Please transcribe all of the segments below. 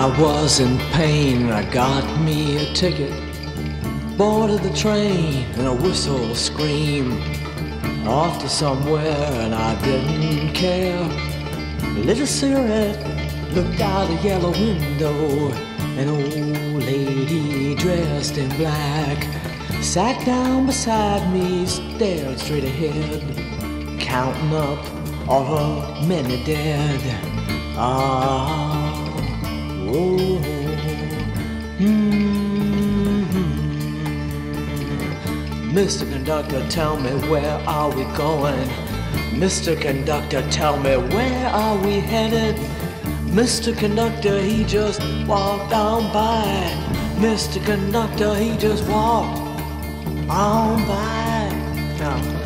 I was in pain. I got me a ticket, boarded the train, and a whistle scream. Off to somewhere, and I didn't care. Lit a cigarette, looked out the yellow window. An old lady dressed in black sat down beside me, stared straight ahead, counting up all her many dead. Ah. Mm-hmm. Mr. Conductor, tell me where are we going? Mr. Conductor, tell me where are we headed? Mr. Conductor, he just walked on by. Mr. Conductor, he just walked on by. Now,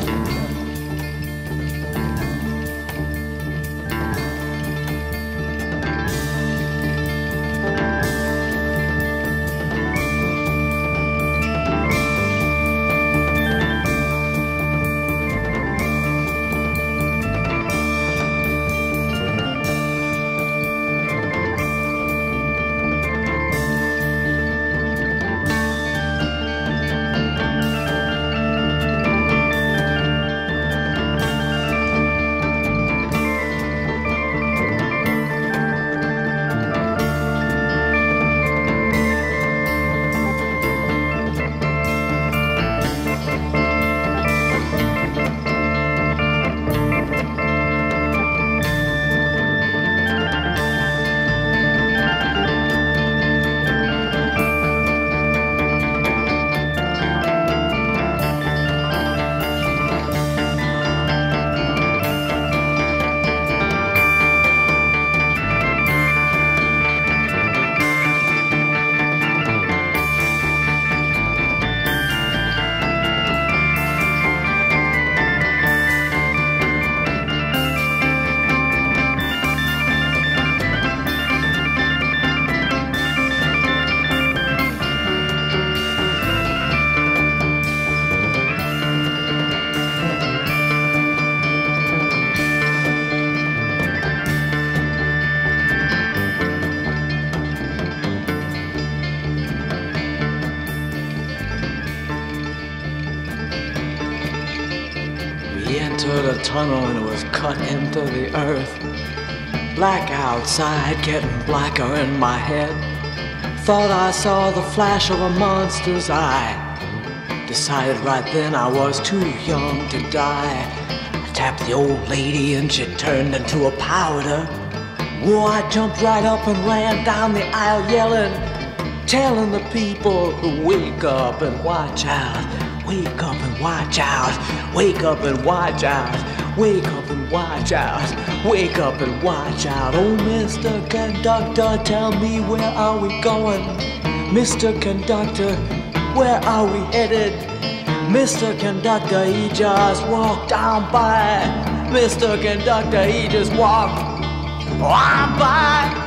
tunnel and it was cut into the earth. Black outside, getting blacker in my head. Thought I saw the flash of a monster's eye. Decided right then I was too young to die. I tapped the old lady and she turned into a powder. Whoa, I jumped right up and ran down the aisle yelling, telling the people to wake up and watch out. Wake up and watch out. Wake up and watch out. Wake up and watch out. Wake up and watch out. Oh, Mr. Conductor, tell me where are we going? Mr. Conductor, where are we headed? Mr. Conductor, he just walked on by. Mr. Conductor, he just walked on by.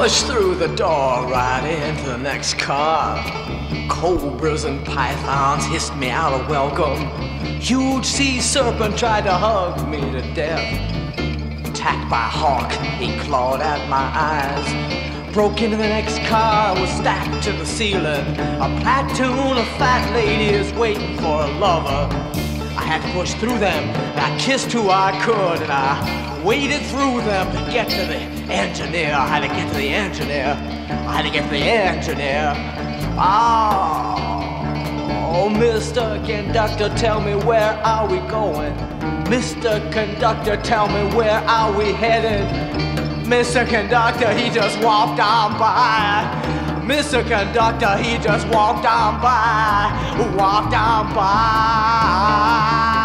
Pushed through the door right into the next car. Cobras and pythons hissed me out of welcome. Huge sea serpent tried to hug me to death. Attacked by a hawk, he clawed at my eyes. Broke into the next car, was stacked to the ceiling. A platoon of fat ladies waiting for a lover. I had to push through them, and I kissed who I could, and I waded through them to get to the engineer. I had to get to the engineer. I had to get to the engineer. Ah. Oh, Mr. Conductor, tell me where are we going? Mr. Conductor, tell me where are we headed? Mr. Conductor, he just walked on by. Mr. Conductor, he just walked on by, walked on by.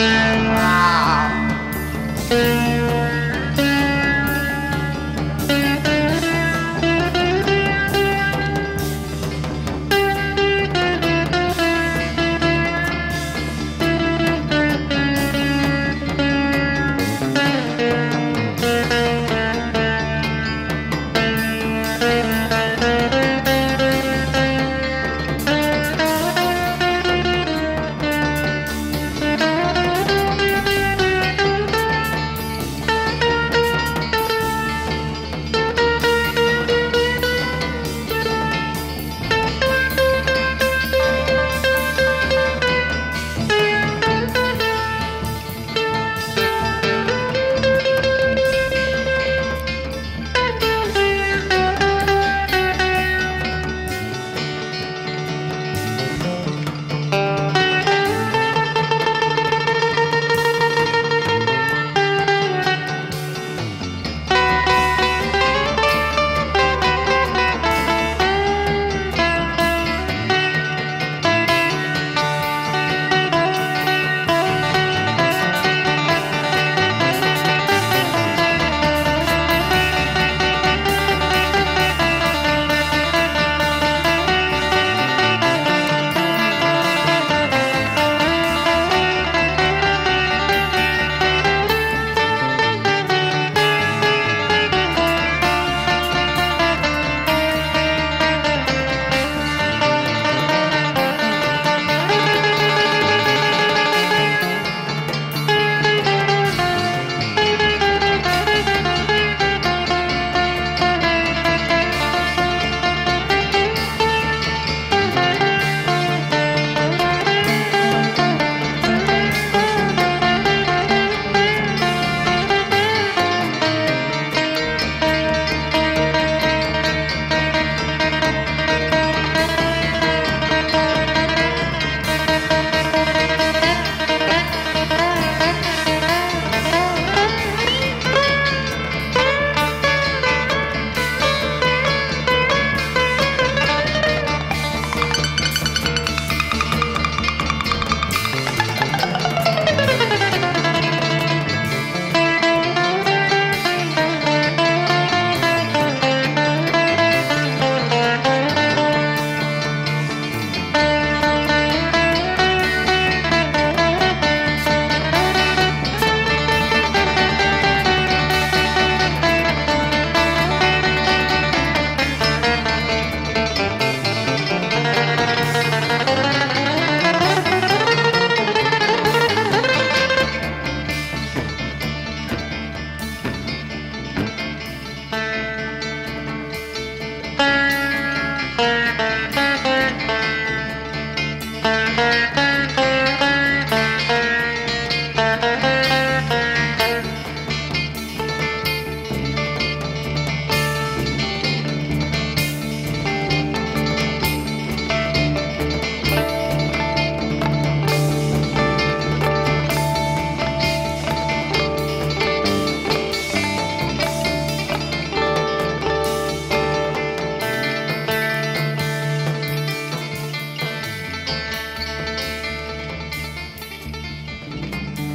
Yeah.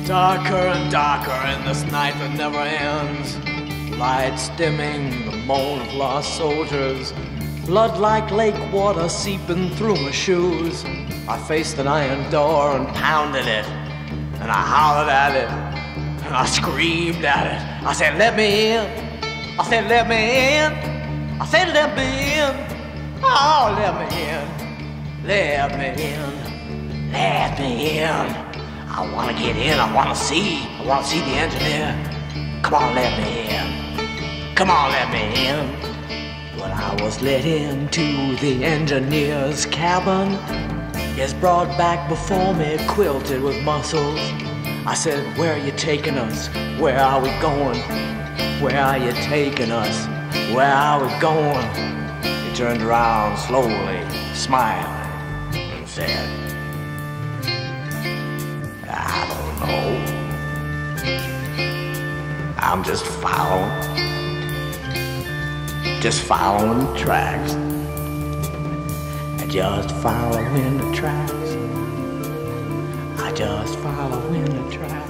Darker and darker in this night that never ends. Lights dimming, the moan of lost soldiers. Blood like lake water seeping through my shoes. I faced an iron door and pounded it. And I hollered at it. And and I screamed at it. I said, let me in. I said, let me in. I said, let me in. Oh, let me in. Let me in. Let me in. I want to get in. I want to see. I want to see the engineer. Come on, let me in. Come on, let me in. When I was let into the engineer's cabin, his brought back before me quilted with muscles. I said, Where are you taking us? Where are we going? Where are you taking us? Where are we going? He turned around slowly, smiling, and said, know. I'm just following, just following the tracks. I just following the tracks. I just following the tracks.